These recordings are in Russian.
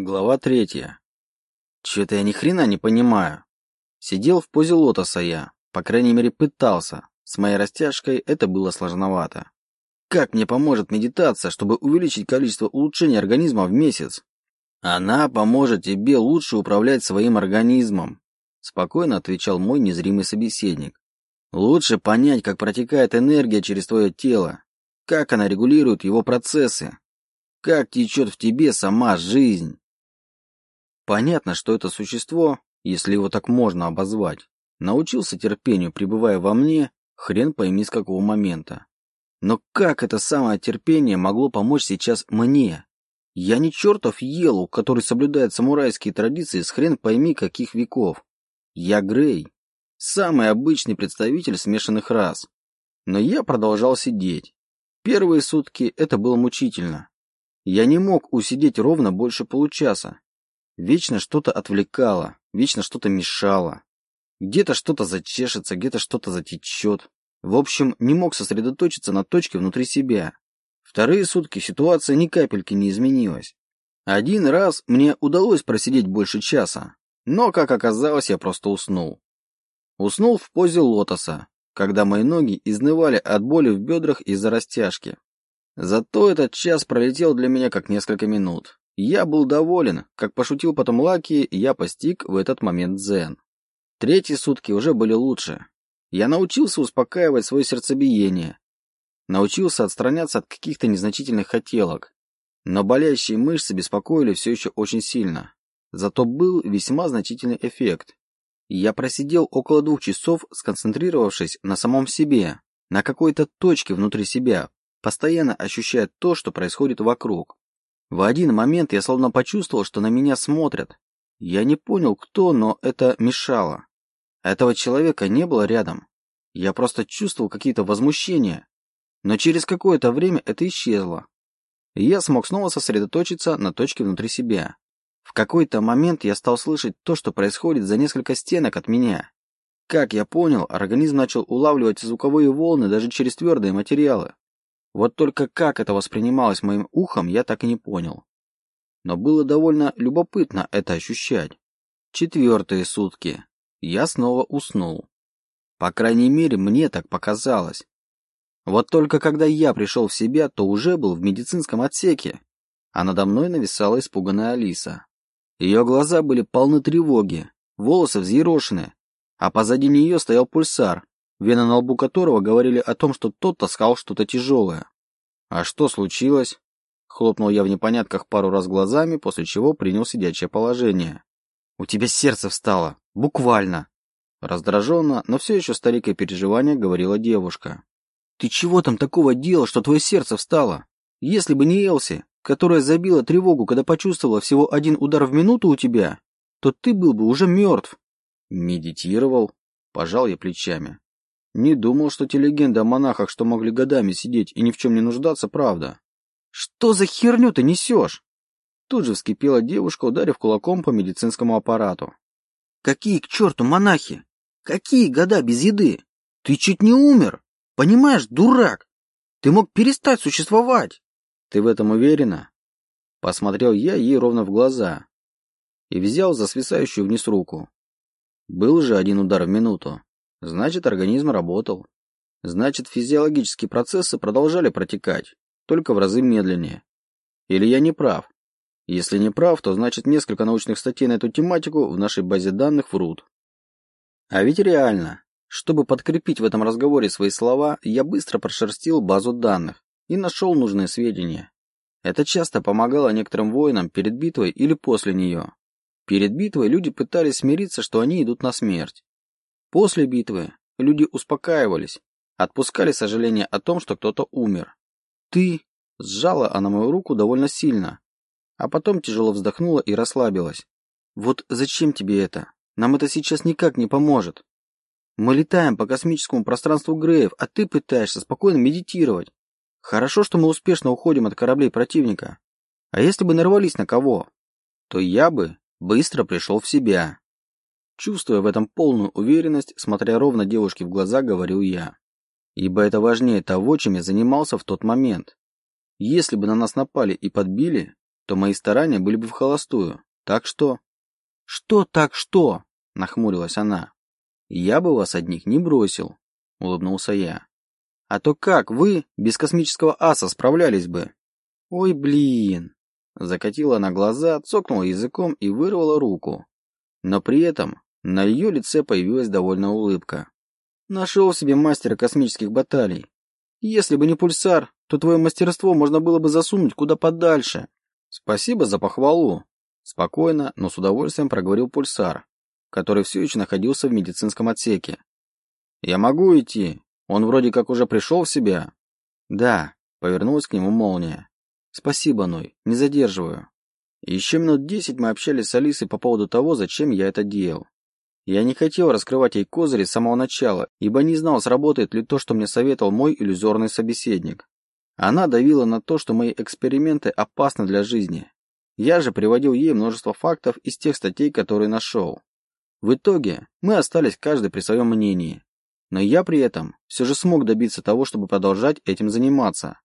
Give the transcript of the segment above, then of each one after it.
Глава третья. Чё-то я ни хрена не понимаю. Сидел в позе лотоса я, по крайней мере пытался. С моей растяжкой это было сложновато. Как мне поможет медитация, чтобы увеличить количество улучшений организма в месяц? Она поможет тебе лучше управлять своим организмом, спокойно отвечал мой незримый собеседник. Лучше понять, как протекает энергия через твое тело, как она регулирует его процессы, как течет в тебе сама жизнь. Понятно, что это существо, если его так можно обозвать, научился терпению, пребывая во мне, хрен пойми с какого момента. Но как это самое терпение могло помочь сейчас мне? Я не чертов елу, который соблюдает самурайские традиции с хрен пойми каких веков. Я Грей, самый обычный представитель смешанных рас. Но я продолжал сидеть. Первые сутки это было мучительно. Я не мог усидеть ровно больше получаса, Вечно что-то отвлекало, вечно что-то мешало. Где-то что-то зачешется, где-то что-то затечет. В общем, не мог сосредоточиться на точке внутри себя. Вторые сутки ситуация ни капельки не изменилась. Один раз мне удалось просидеть больше часа, но, как оказалось, я просто уснул. Уснул в позе лотоса, когда мои ноги изнывали от боли в бедрах из-за растяжки. Зато этот час пролетел для меня как несколько минут. Я был доволен, как пошутил потом Лаки, я постиг в этот момент дзен. Третьи сутки уже были лучше. Я научился успокаивать свое сердцебиение, научился отстраняться от каких-то незначительных хотелок, но болящие мышцы беспокоили все еще очень сильно. Зато был весьма значительный эффект. Я просидел около двух часов, сконцентрировавшись на самом себе, на какой-то точке внутри себя, постоянно ощущая то, что происходит вокруг. В один момент я словно почувствовал, что на меня смотрят. Я не понял, кто, но это мешало. Этого человека не было рядом. Я просто чувствовал какие-то возмущения. Но через какое-то время это исчезло. И я смог снова сосредоточиться на точке внутри себя. В какой-то момент я стал слышать то, что происходит за несколько стенок от меня. Как я понял, организм начал улавливать звуковые волны даже через твердые материалы. Вот только как это воспринималось моим ухом, я так и не понял. Но было довольно любопытно это ощущать. Четвертые сутки. Я снова уснул. По крайней мере, мне так показалось. Вот только когда я пришел в себя, то уже был в медицинском отсеке, а надо мной нависала испуганная Алиса. Ее глаза были полны тревоги, волосы взъерошены, а позади нее стоял пульсар, вены на лбу которого говорили о том, что тот таскал что-то тяжелое. «А что случилось?» Хлопнул я в непонятках пару раз глазами, после чего принял сидячее положение. «У тебя сердце встало! Буквально!» Раздраженно, но все еще старикое переживание говорила девушка. «Ты чего там такого делал, что твое сердце встало? Если бы не Элси, которая забила тревогу, когда почувствовала всего один удар в минуту у тебя, то ты был бы уже мертв». «Медитировал?» Пожал я плечами. Не думал, что те легенды о монахах, что могли годами сидеть и ни в чем не нуждаться, правда. Что за херню ты несешь? Тут же вскипела девушка, ударив кулаком по медицинскому аппарату. Какие к черту монахи? Какие года без еды? Ты чуть не умер. Понимаешь, дурак? Ты мог перестать существовать. Ты в этом уверена? Посмотрел я ей ровно в глаза и взял за свисающую вниз руку. Был же один удар в минуту. Значит, организм работал. Значит, физиологические процессы продолжали протекать, только в разы медленнее. Или я не прав? Если не прав, то значит несколько научных статей на эту тематику в нашей базе данных врут. А ведь реально. Чтобы подкрепить в этом разговоре свои слова, я быстро прошерстил базу данных и нашел нужные сведения. Это часто помогало некоторым воинам перед битвой или после нее. Перед битвой люди пытались смириться, что они идут на смерть. После битвы люди успокаивались, отпускали сожаление о том, что кто-то умер. «Ты...» — сжала она мою руку довольно сильно, а потом тяжело вздохнула и расслабилась. «Вот зачем тебе это? Нам это сейчас никак не поможет. Мы летаем по космическому пространству Греев, а ты пытаешься спокойно медитировать. Хорошо, что мы успешно уходим от кораблей противника. А если бы нарвались на кого, то я бы быстро пришел в себя. Чувствуя в этом полную уверенность, смотря ровно девушке в глаза, говорю я. Ибо это важнее того, чем я занимался в тот момент. Если бы на нас напали и подбили, то мои старания были бы в холостую. Так что... Что так что? Нахмурилась она. Я бы вас одних не бросил, улыбнулся я. А то как вы без космического аса справлялись бы? Ой, блин. Закатила она глаза, цокнула языком и вырвала руку. Но при этом на ее лице появилась довольная улыбка. Нашел себе мастера космических баталий. Если бы не пульсар, то твое мастерство можно было бы засунуть куда подальше. Спасибо за похвалу. Спокойно, но с удовольствием проговорил пульсар, который все еще находился в медицинском отсеке. Я могу идти. Он вроде как уже пришел в себя. Да, повернулась к нему молния. Спасибо, Ной, не задерживаю. Еще минут десять мы общались с Алисой по поводу того, зачем я это делал. Я не хотел раскрывать ей козыри с самого начала, ибо не знал, сработает ли то, что мне советовал мой иллюзорный собеседник. Она давила на то, что мои эксперименты опасны для жизни. Я же приводил ей множество фактов из тех статей, которые нашел. В итоге мы остались каждый при своем мнении. Но я при этом все же смог добиться того, чтобы продолжать этим заниматься.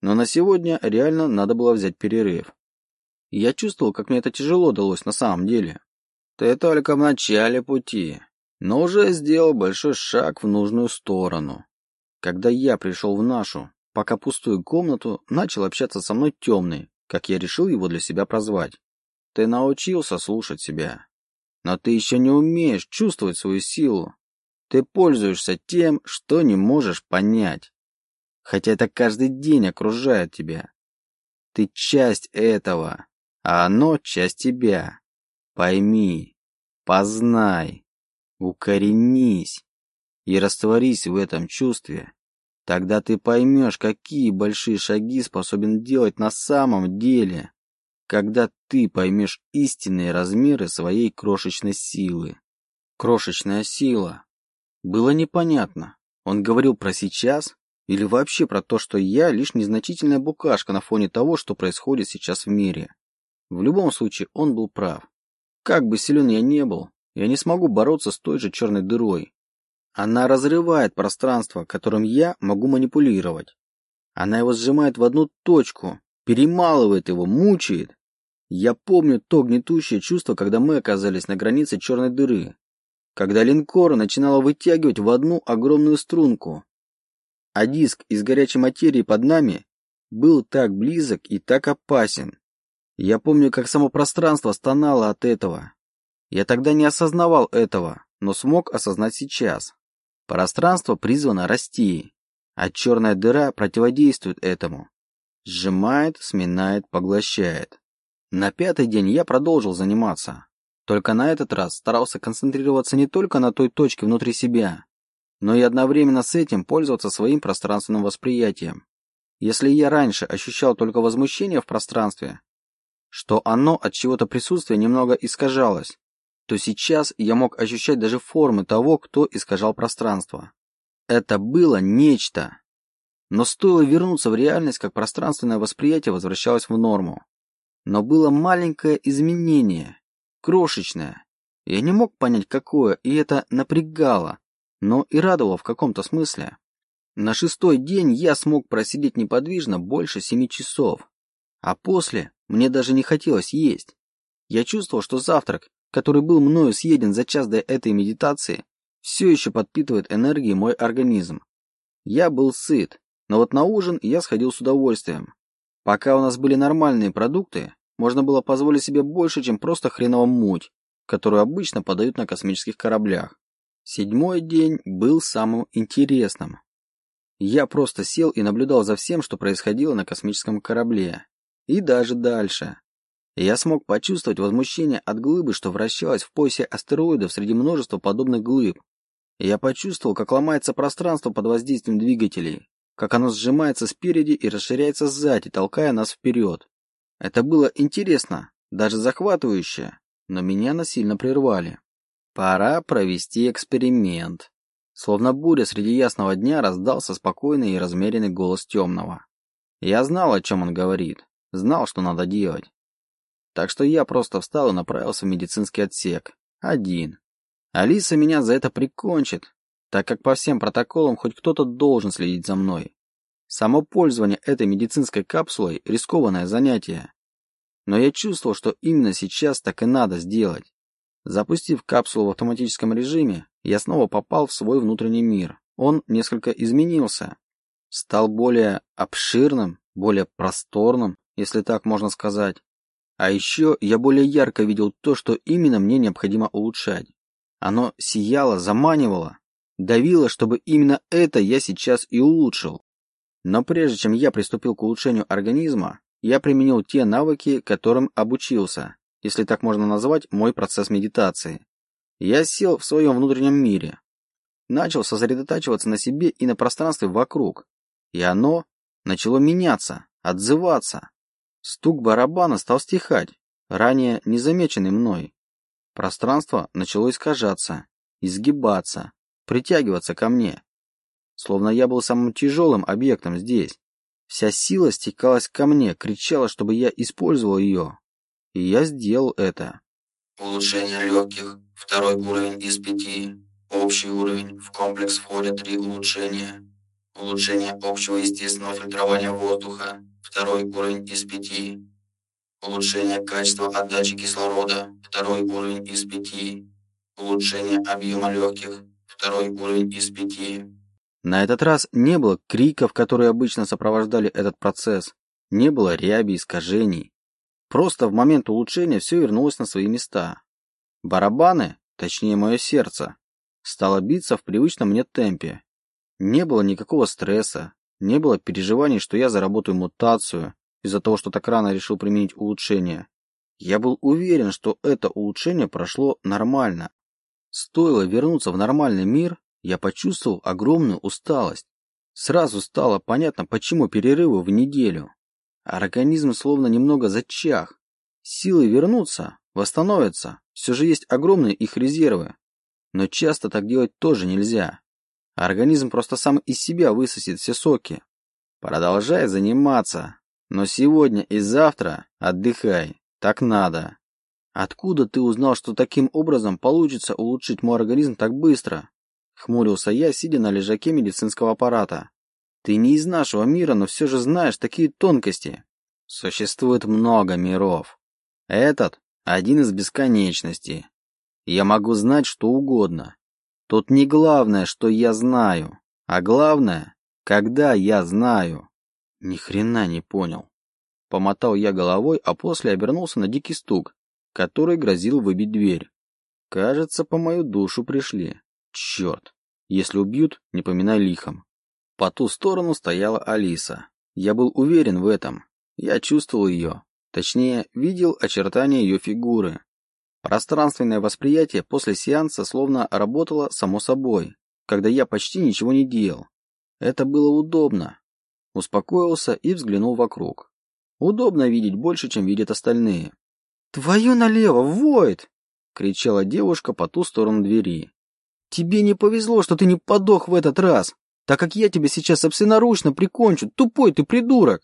Но на сегодня реально надо было взять перерыв. Я чувствовал, как мне это тяжело далось на самом деле. Ты только в начале пути, но уже сделал большой шаг в нужную сторону. Когда я пришел в нашу, пока пустую комнату, начал общаться со мной темный, как я решил его для себя прозвать. Ты научился слушать себя. Но ты еще не умеешь чувствовать свою силу. Ты пользуешься тем, что не можешь понять. Хотя это каждый день окружает тебя. Ты часть этого, а оно часть тебя. Пойми, познай, укоренись и растворись в этом чувстве. Тогда ты поймешь, какие большие шаги способен делать на самом деле, когда ты поймешь истинные размеры своей крошечной силы. Крошечная сила. Было непонятно, он говорил про сейчас или вообще про то, что я лишь незначительная букашка на фоне того, что происходит сейчас в мире. В любом случае, он был прав. Как бы силен я не был, я не смогу бороться с той же черной дырой. Она разрывает пространство, которым я могу манипулировать. Она его сжимает в одну точку, перемалывает его, мучает. Я помню то гнетущее чувство, когда мы оказались на границе черной дыры, когда линкор начинало вытягивать в одну огромную струнку, а диск из горячей материи под нами был так близок и так опасен. Я помню, как само пространство стонало от этого. Я тогда не осознавал этого, но смог осознать сейчас. Пространство призвано расти, а черная дыра противодействует этому. Сжимает, сминает, поглощает. На пятый день я продолжил заниматься. Только на этот раз старался концентрироваться не только на той точке внутри себя, но и одновременно с этим пользоваться своим пространственным восприятием. Если я раньше ощущал только возмущение в пространстве, что оно от чего-то присутствия немного искажалось, то сейчас я мог ощущать даже формы того, кто искажал пространство. Это было нечто. Но стоило вернуться в реальность, как пространственное восприятие возвращалось в норму. Но было маленькое изменение, крошечное. Я не мог понять, какое, и это напрягало, но и радовало в каком-то смысле. На шестой день я смог просидеть неподвижно больше семи часов. А после мне даже не хотелось есть. Я чувствовал, что завтрак, который был мною съеден за час до этой медитации, все еще подпитывает энергией мой организм. Я был сыт, но вот на ужин я сходил с удовольствием. Пока у нас были нормальные продукты, можно было позволить себе больше, чем просто хреново муть, которую обычно подают на космических кораблях. Седьмой день был самым интересным. Я просто сел и наблюдал за всем, что происходило на космическом корабле и даже дальше. Я смог почувствовать возмущение от глыбы, что вращалась в поясе астероидов среди множества подобных глыб. Я почувствовал, как ломается пространство под воздействием двигателей, как оно сжимается спереди и расширяется сзади, толкая нас вперед. Это было интересно, даже захватывающе, но меня насильно прервали. Пора провести эксперимент. Словно буря среди ясного дня раздался спокойный и размеренный голос темного. Я знал, о чем он говорит. Знал, что надо делать. Так что я просто встал и направился в медицинский отсек. Один. Алиса меня за это прикончит, так как по всем протоколам хоть кто-то должен следить за мной. Само пользование этой медицинской капсулой – рискованное занятие. но я чувствовал, что именно сейчас так и надо сделать. Запустив капсулу в автоматическом режиме, я снова попал в свой внутренний мир. Он несколько изменился. Стал более обширным, более просторным, если так можно сказать. А еще я более ярко видел то, что именно мне необходимо улучшать. Оно сияло, заманивало, давило, чтобы именно это я сейчас и улучшил. Но прежде чем я приступил к улучшению организма, я применил те навыки, которым обучился, если так можно назвать мой процесс медитации. Я сел в своем внутреннем мире, начал сосредотачиваться на себе и на пространстве вокруг, и оно начало меняться, отзываться. Стук барабана стал стихать, ранее незамеченный мной. Пространство начало искажаться, изгибаться, притягиваться ко мне. Словно я был самым тяжелым объектом здесь. Вся сила стекалась ко мне, кричала, чтобы я использовал ее. И я сделал это. Улучшение легких. Второй уровень из пяти. Общий уровень. В комплекс входят три улучшения. Улучшение общего естественного фильтрования воздуха. Второй уровень из пяти. Улучшение качества отдачи кислорода. Второй уровень из пяти. Улучшение объема легких. Второй уровень из пяти. На этот раз не было криков, которые обычно сопровождали этот процесс. Не было ряби, искажений. Просто в момент улучшения все вернулось на свои места. Барабаны, точнее мое сердце, стало биться в привычном мне темпе. Не было никакого стресса, не было переживаний, что я заработаю мутацию из-за того, что так рано решил применить улучшение. Я был уверен, что это улучшение прошло нормально. Стоило вернуться в нормальный мир, я почувствовал огромную усталость. Сразу стало понятно, почему перерывы в неделю. Организм словно немного зачах. Силы вернутся, восстановятся. Все же есть огромные их резервы. Но часто так делать тоже нельзя. Организм просто сам из себя высосет все соки. Продолжай заниматься. Но сегодня и завтра отдыхай. Так надо. Откуда ты узнал, что таким образом получится улучшить мой организм так быстро? Хмурился я, сидя на лежаке медицинского аппарата. Ты не из нашего мира, но все же знаешь такие тонкости. Существует много миров. Этот – один из бесконечности. Я могу знать что угодно. Тут не главное, что я знаю, а главное, когда я знаю. Ни хрена не понял. Помотал я головой, а после обернулся на дикий стук, который грозил выбить дверь. Кажется, по мою душу пришли. Черт. Если убьют, не поминай лихом. По ту сторону стояла Алиса. Я был уверен в этом. Я чувствовал ее. Точнее, видел очертания ее фигуры. Пространственное восприятие после сеанса словно работало само собой, когда я почти ничего не делал. Это было удобно. Успокоился и взглянул вокруг. Удобно видеть больше, чем видят остальные. «Твою налево, Войд!» — кричала девушка по ту сторону двери. «Тебе не повезло, что ты не подох в этот раз, так как я тебя сейчас собственноручно прикончу, тупой ты придурок!»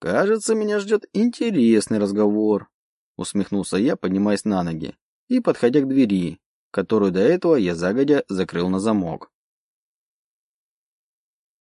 «Кажется, меня ждет интересный разговор», — усмехнулся я, поднимаясь на ноги и подходя к двери, которую до этого я загодя закрыл на замок.